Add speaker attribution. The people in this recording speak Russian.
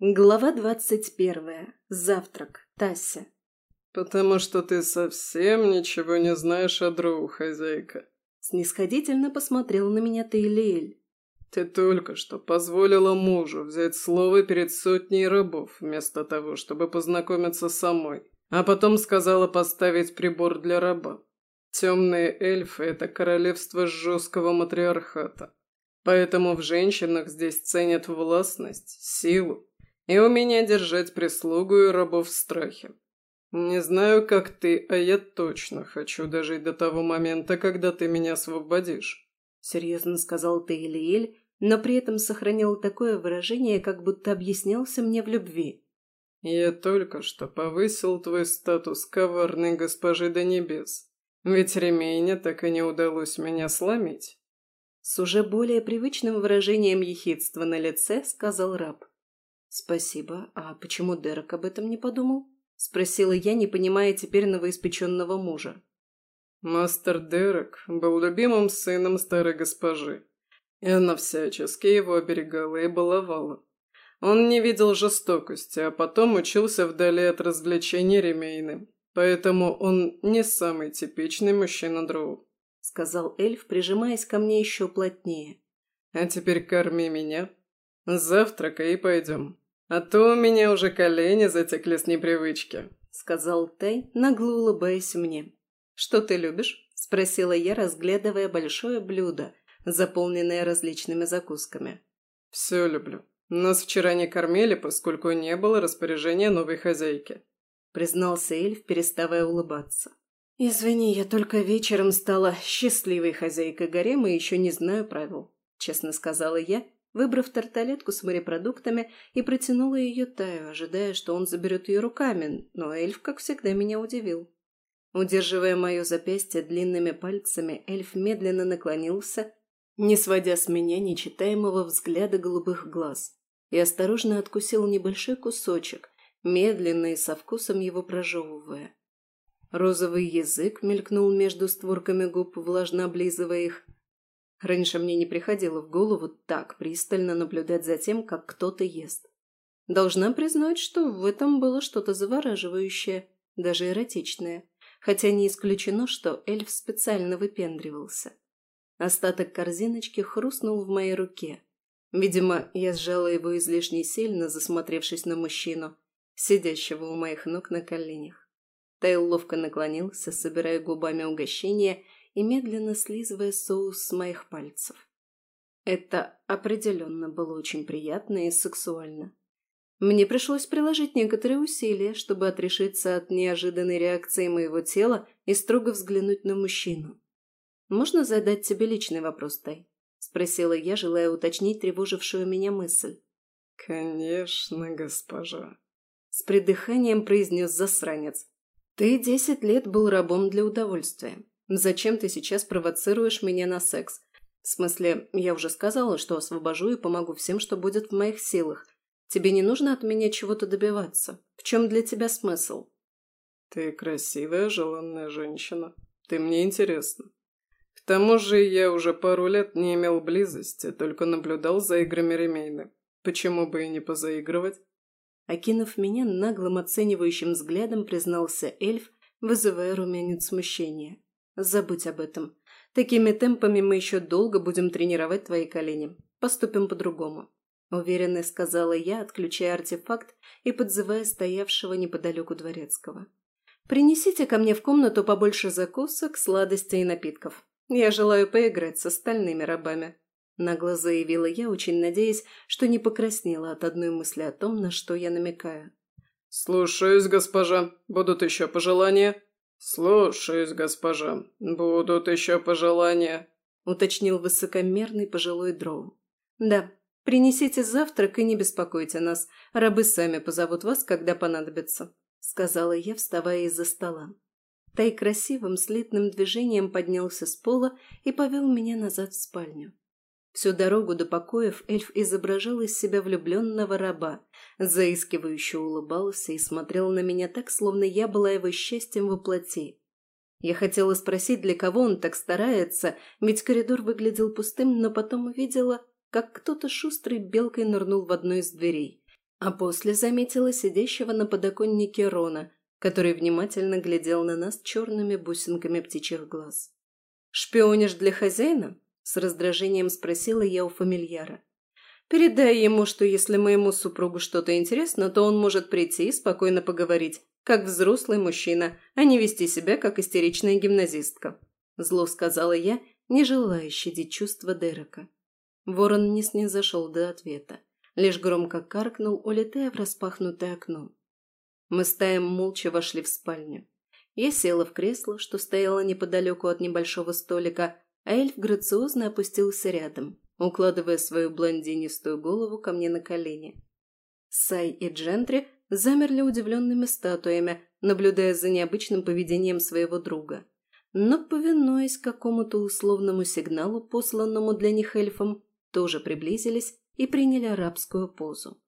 Speaker 1: Глава двадцать первая. Завтрак. Тася.
Speaker 2: «Потому что ты совсем ничего не знаешь о Дроу, хозяйка».
Speaker 1: Снисходительно посмотрел на меня Тейлиэль.
Speaker 2: «Ты только что позволила мужу взять слово перед сотней рабов, вместо того, чтобы познакомиться самой, а потом сказала поставить прибор для раба. Темные эльфы – это королевство жесткого матриархата. Поэтому в женщинах здесь ценят властность, силу и умение держать прислугу и рабов в страхе. Не знаю, как ты, а я точно хочу дожить до того момента, когда ты меня освободишь.
Speaker 1: Серьезно сказал Тейлиэль, но при этом сохранил такое выражение, как будто объяснялся мне в любви.
Speaker 2: «Я только что повысил твой статус коварной госпожи до небес, ведь Ремейне так и не удалось меня сломить».
Speaker 1: С уже более привычным выражением ехидства на лице сказал раб. «Спасибо. А почему Дерек об этом не подумал?» – спросила я, не понимая теперь новоиспеченного мужа.
Speaker 2: Мастер Дерек был любимым сыном старой госпожи, и она всячески его оберегала и баловала. Он не видел жестокости, а потом учился вдали от развлечений ремейны, поэтому он не самый типичный мужчина Дроу», —
Speaker 1: сказал эльф, прижимаясь ко мне еще плотнее.
Speaker 2: «А теперь корми меня. Завтракай и пойдем. А то у меня уже колени затекли с непривычки», —
Speaker 1: сказал Тай, нагло улыбаясь мне. «Что ты любишь?» — спросила я, разглядывая большое блюдо, заполненное различными закусками.
Speaker 2: «Все люблю. Нас вчера не кормили, поскольку не было распоряжения новой хозяйки», — признался эльф, переставая улыбаться.
Speaker 1: «Извини, я только вечером стала счастливой хозяйкой гарема и еще не знаю правил», — честно сказала я, выбрав тарталетку с морепродуктами и протянула ее Таю, ожидая, что он заберет ее руками, но эльф, как всегда, меня удивил. Удерживая мое запястье длинными пальцами, эльф медленно наклонился, не сводя с меня нечитаемого взгляда голубых глаз, и осторожно откусил небольшой кусочек, медленно и со вкусом его прожевывая. Розовый язык мелькнул между створками губ, влажно облизывая их. Раньше мне не приходило в голову так пристально наблюдать за тем, как кто-то ест. Должна признать, что в этом было что-то завораживающее, даже эротичное хотя не исключено, что эльф специально выпендривался. Остаток корзиночки хрустнул в моей руке. Видимо, я сжала его излишне сильно, засмотревшись на мужчину, сидящего у моих ног на коленях. Тайл ловко наклонился, собирая губами угощение и медленно слизывая соус с моих пальцев. Это определенно было очень приятно и сексуально. Мне пришлось приложить некоторые усилия, чтобы отрешиться от неожиданной реакции моего тела и строго взглянуть на мужчину. «Можно задать тебе личный вопрос, Тай?» – спросила я, желая уточнить тревожившую меня мысль.
Speaker 2: «Конечно, госпожа», –
Speaker 1: с придыханием произнес засранец. «Ты десять лет был рабом для удовольствия. Зачем ты сейчас провоцируешь меня на секс? В смысле, я уже сказала, что освобожу и помогу всем, что будет в моих силах, Тебе не нужно от меня чего-то добиваться. В чем для тебя смысл?»
Speaker 2: «Ты красивая, желанная женщина. Ты мне интересна. К тому же я уже пару лет не имел близости, только наблюдал за играми Ремейны. Почему бы и не позаигрывать?»
Speaker 1: Окинув меня наглым оценивающим взглядом, признался эльф, вызывая румянец смущения. «Забудь об этом. Такими темпами мы еще долго будем тренировать твои колени. Поступим по-другому. Уверенно сказала я, отключая артефакт и подзывая стоявшего неподалеку дворецкого. «Принесите ко мне в комнату побольше закусок, сладостей и напитков. Я желаю поиграть с остальными рабами», – нагло заявила я, очень надеясь, что не покраснела от одной мысли о том, на что я намекаю.
Speaker 2: «Слушаюсь, госпожа. Будут еще пожелания?» «Слушаюсь, госпожа. Будут еще пожелания», –
Speaker 1: уточнил высокомерный пожилой дроу. «Да, «Принесите завтрак и не беспокойте нас. Рабы сами позовут вас, когда понадобится», — сказала я, вставая из-за стола. Тай красивым слитным движением поднялся с пола и повел меня назад в спальню. Всю дорогу до покоев эльф изображал из себя влюбленного раба, заискивающе улыбался и смотрел на меня так, словно я была его счастьем во плоти. Я хотела спросить, для кого он так старается, ведь коридор выглядел пустым, но потом увидела как кто-то шустрой белкой нырнул в одну из дверей, А после заметила сидящего на подоконнике Рона, который внимательно глядел на нас черными бусинками птичьих глаз. «Шпионишь для хозяина?» – с раздражением спросила я у фамильяра. «Передай ему, что если моему супругу что-то интересно, то он может прийти и спокойно поговорить, как взрослый мужчина, а не вести себя, как истеричная гимназистка», – зло сказала я, не желая щадить чувства Дерека. Ворон не снизошел до ответа, лишь громко каркнул, улетая в распахнутое окно. Мы с Таем молча вошли в спальню. Я села в кресло, что стояло неподалеку от небольшого столика, эльф грациозно опустился рядом, укладывая свою блондинистую голову ко мне на колени. Сай и Джентри замерли удивленными статуями, наблюдая за необычным поведением своего друга. Но, повинуясь какому-то условному сигналу, посланному для них эльфом, тоже приблизились и приняли арабскую позу.